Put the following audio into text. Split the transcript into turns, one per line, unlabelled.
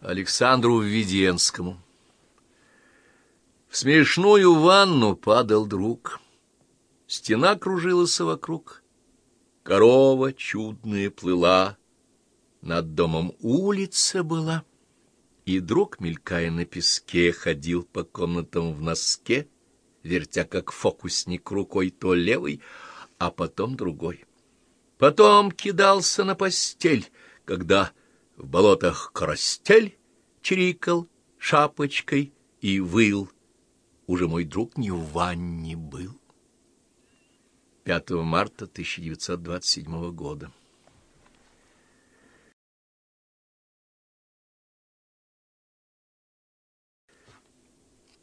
Александру Введенскому. В смешную ванну падал друг. Стена кружилась вокруг. Корова чудная плыла. Над домом улица была. И друг, мелькая на песке, ходил по комнатам в носке, вертя как фокусник рукой то левой, а потом другой. Потом кидался на постель, когда в болотах карастель чирикал шапочкой и выл. Уже мой друг не в ванне был. 5 марта 1927 года.